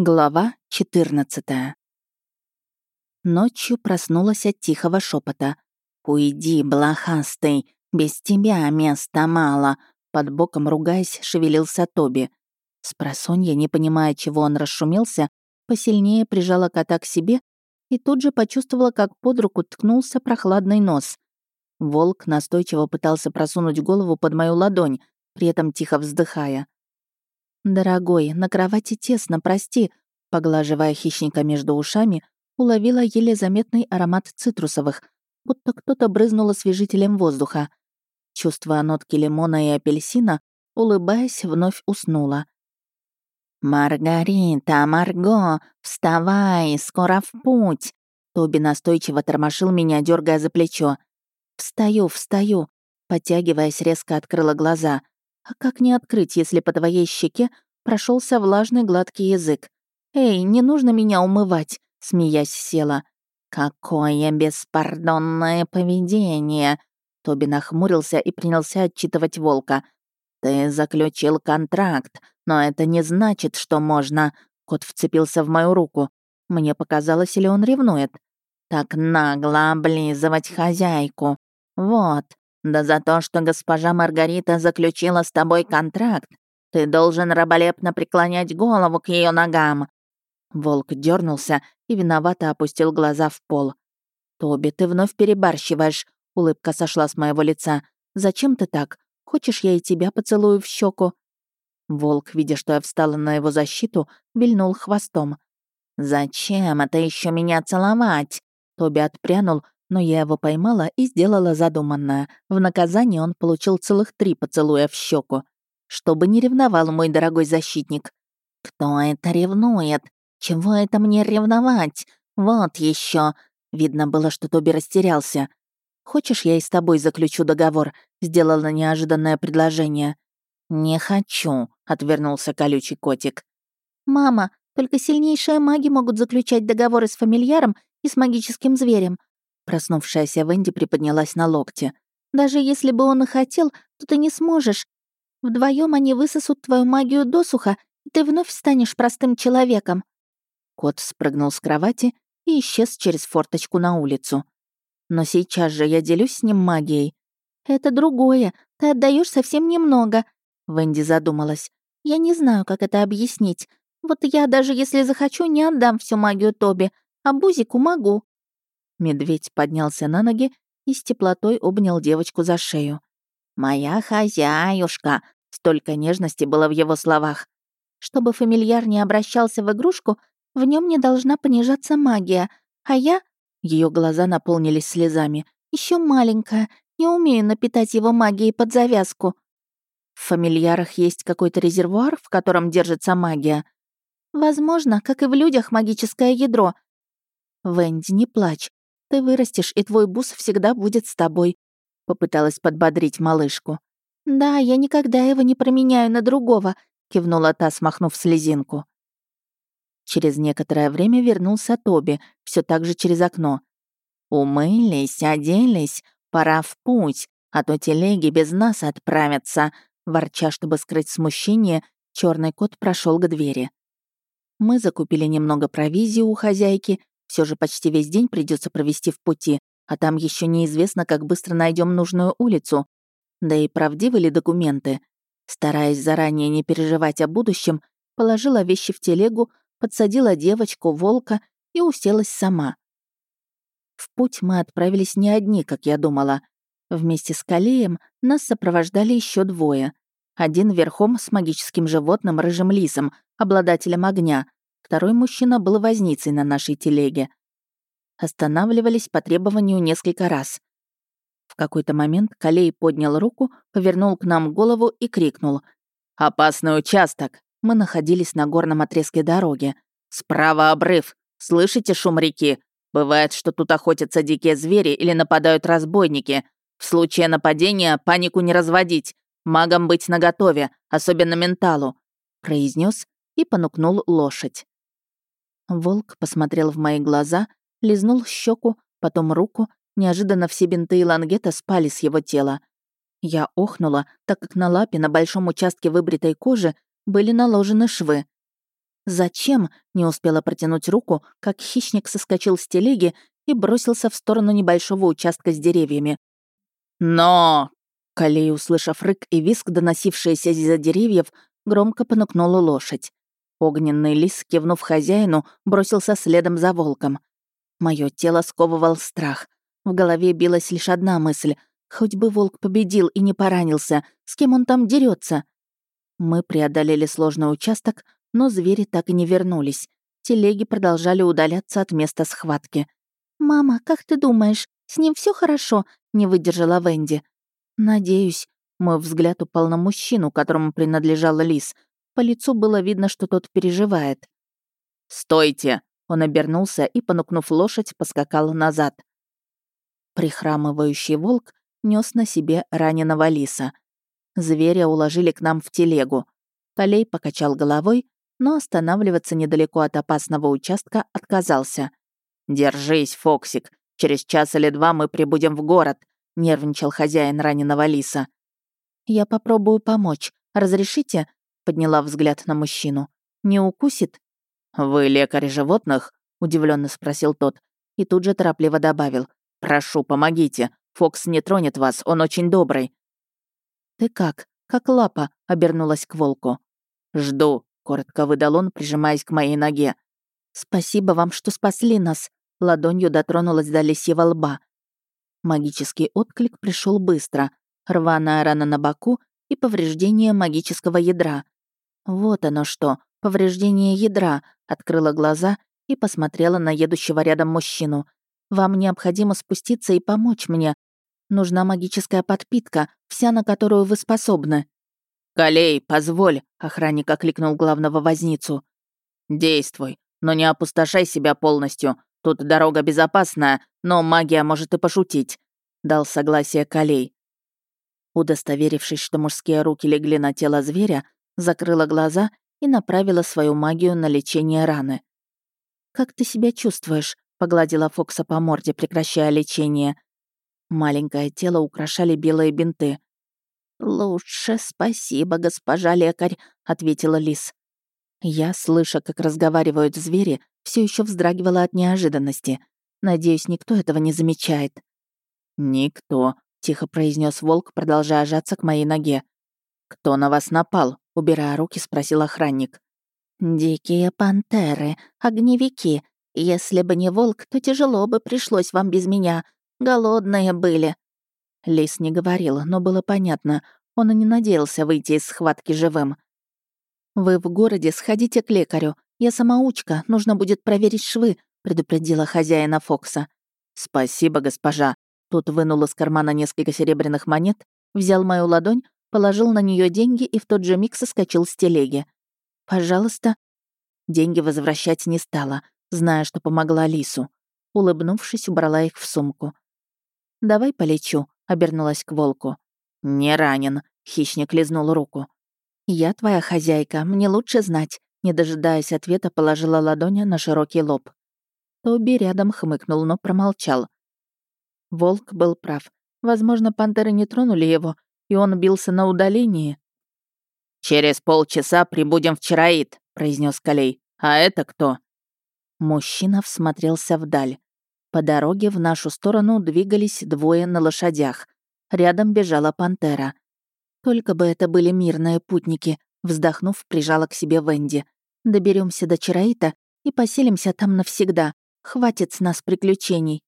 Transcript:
Глава 14 Ночью проснулась от тихого шепота. «Уйди, блохастый, без тебя места мало», под боком ругаясь, шевелился Тоби. Спросонья, не понимая, чего он расшумелся, посильнее прижала кота к себе и тут же почувствовала, как под руку ткнулся прохладный нос. Волк настойчиво пытался просунуть голову под мою ладонь, при этом тихо вздыхая. «Дорогой, на кровати тесно, прости», поглаживая хищника между ушами, уловила еле заметный аромат цитрусовых, будто кто-то брызнул освежителем воздуха. Чувствуя нотки лимона и апельсина, улыбаясь, вновь уснула. «Маргарита, Марго, вставай, скоро в путь!» Тоби настойчиво тормошил меня, дергая за плечо. «Встаю, встаю!» Потягиваясь, резко открыла глаза. А как не открыть, если по твоей щеке прошелся влажный гладкий язык? «Эй, не нужно меня умывать», — смеясь села. «Какое беспардонное поведение!» Тоби нахмурился и принялся отчитывать волка. «Ты заключил контракт, но это не значит, что можно...» Кот вцепился в мою руку. Мне показалось, или он ревнует. «Так нагло облизывать хозяйку. Вот, да за то, что госпожа Маргарита заключила с тобой контракт, ты должен раболепно преклонять голову к ее ногам». Волк дернулся и виновато опустил глаза в пол. «Тоби, ты вновь перебарщиваешь», — улыбка сошла с моего лица. «Зачем ты так? Хочешь, я и тебя поцелую в щеку? Волк, видя, что я встала на его защиту, вильнул хвостом. «Зачем это еще меня целовать?» Тоби отпрянул, но я его поймала и сделала задуманное. В наказание он получил целых три поцелуя в щеку. Чтобы не ревновал мой дорогой защитник. «Кто это ревнует? Чего это мне ревновать? Вот еще. Видно было, что Тоби растерялся. «Хочешь, я и с тобой заключу договор?» — сделала неожиданное предложение. «Не хочу», — отвернулся колючий котик. «Мама, только сильнейшие маги могут заключать договоры с фамильяром и с магическим зверем. Проснувшаяся Венди приподнялась на локте. «Даже если бы он и хотел, то ты не сможешь. Вдвоем они высосут твою магию досуха, и ты вновь станешь простым человеком». Кот спрыгнул с кровати и исчез через форточку на улицу. «Но сейчас же я делюсь с ним магией». «Это другое. Ты отдаешь совсем немного», — Венди задумалась. «Я не знаю, как это объяснить. Вот я даже если захочу, не отдам всю магию Тоби, а Бузику могу». Медведь поднялся на ноги и с теплотой обнял девочку за шею. «Моя хозяюшка!» — столько нежности было в его словах. Чтобы фамильяр не обращался в игрушку, в нем не должна понижаться магия, а я... Ее глаза наполнились слезами. Еще маленькая, не умею напитать его магией под завязку. В фамильярах есть какой-то резервуар, в котором держится магия. Возможно, как и в людях магическое ядро. Венди, не плачь. Ты вырастешь, и твой бус всегда будет с тобой», — попыталась подбодрить малышку. «Да, я никогда его не променяю на другого», — кивнула та, смахнув слезинку. Через некоторое время вернулся Тоби, все так же через окно. «Умылись, оделись, пора в путь, а то телеги без нас отправятся», ворча, чтобы скрыть смущение, черный кот прошел к двери. Мы закупили немного провизии у хозяйки все же почти весь день придется провести в пути, а там еще неизвестно, как быстро найдем нужную улицу. Да и правдивы ли документы? Стараясь заранее не переживать о будущем, положила вещи в телегу, подсадила девочку, волка и уселась сама. В путь мы отправились не одни, как я думала. Вместе с Калеем нас сопровождали еще двое. Один верхом с магическим животным рыжим лисом, обладателем огня, Второй мужчина был возницей на нашей телеге. Останавливались по требованию несколько раз. В какой-то момент Калей поднял руку, повернул к нам голову и крикнул. «Опасный участок!» Мы находились на горном отрезке дороги. «Справа обрыв! Слышите шум реки? Бывает, что тут охотятся дикие звери или нападают разбойники. В случае нападения панику не разводить. Магам быть наготове, особенно менталу», — произнес и понукнул лошадь. Волк посмотрел в мои глаза, лизнул щеку, потом руку. Неожиданно все бинты и лангета спали с его тела. Я охнула, так как на лапе на большом участке выбритой кожи были наложены швы. «Зачем?» — не успела протянуть руку, как хищник соскочил с телеги и бросился в сторону небольшого участка с деревьями. «Но!» Калей, услышав рык и виск, доносившиеся из-за деревьев, громко понукнула лошадь. Огненный лис, кивнув хозяину, бросился следом за волком. Мое тело сковывал страх. В голове билась лишь одна мысль. Хоть бы волк победил и не поранился, с кем он там дерется? Мы преодолели сложный участок, но звери так и не вернулись. Телеги продолжали удаляться от места схватки. «Мама, как ты думаешь, с ним все хорошо?» — не выдержала Венди. «Надеюсь». Мой взгляд упал на мужчину, которому принадлежала лис. По лицу было видно, что тот переживает. «Стойте!» Он обернулся и, понукнув лошадь, поскакал назад. Прихрамывающий волк нес на себе раненого лиса. Зверя уложили к нам в телегу. Полей покачал головой, но останавливаться недалеко от опасного участка отказался. «Держись, Фоксик. Через час или два мы прибудем в город», — нервничал хозяин раненого лиса. «Я попробую помочь. Разрешите?» — подняла взгляд на мужчину. «Не укусит?» «Вы лекарь животных?» — удивленно спросил тот. И тут же торопливо добавил. «Прошу, помогите. Фокс не тронет вас, он очень добрый». «Ты как? Как лапа?» — обернулась к волку. «Жду», — коротко выдал он, прижимаясь к моей ноге. «Спасибо вам, что спасли нас», — ладонью дотронулась до лисьего лба. Магический отклик пришел быстро. Рваная рана на боку и повреждение магического ядра. Вот оно что, повреждение ядра, открыла глаза и посмотрела на едущего рядом мужчину. «Вам необходимо спуститься и помочь мне. Нужна магическая подпитка, вся на которую вы способны». «Калей, позволь!» — охранник окликнул главного возницу. «Действуй, но не опустошай себя полностью. Тут дорога безопасная, но магия может и пошутить», — дал согласие Калей. Удостоверившись, что мужские руки легли на тело зверя, закрыла глаза и направила свою магию на лечение раны. «Как ты себя чувствуешь?» — погладила Фокса по морде, прекращая лечение. Маленькое тело украшали белые бинты. «Лучше, спасибо, госпожа лекарь», — ответила Лис. Я, слыша, как разговаривают звери, все еще вздрагивала от неожиданности. Надеюсь, никто этого не замечает. «Никто», — тихо произнес волк, продолжая жаться к моей ноге. «Кто на вас напал?» — убирая руки, спросил охранник. «Дикие пантеры, огневики. Если бы не волк, то тяжело бы пришлось вам без меня. Голодные были». Лис не говорил, но было понятно. Он и не надеялся выйти из схватки живым. «Вы в городе, сходите к лекарю. Я самоучка, нужно будет проверить швы», — предупредила хозяина Фокса. «Спасибо, госпожа». Тут вынул из кармана несколько серебряных монет, взял мою ладонь, положил на нее деньги и в тот же миг соскочил с телеги. «Пожалуйста». Деньги возвращать не стала, зная, что помогла Лису. Улыбнувшись, убрала их в сумку. «Давай полечу», — обернулась к волку. «Не ранен», — хищник лизнул руку. «Я твоя хозяйка, мне лучше знать», — не дожидаясь ответа, положила ладонь на широкий лоб. Тоби рядом хмыкнул, но промолчал. Волк был прав. Возможно, пантеры не тронули его, и он бился на удалении. «Через полчаса прибудем в Чараит», — произнес Калей. «А это кто?» Мужчина всмотрелся вдаль. По дороге в нашу сторону двигались двое на лошадях. Рядом бежала пантера. Только бы это были мирные путники, вздохнув, прижала к себе Венди. Доберемся до Чараита и поселимся там навсегда. Хватит с нас приключений.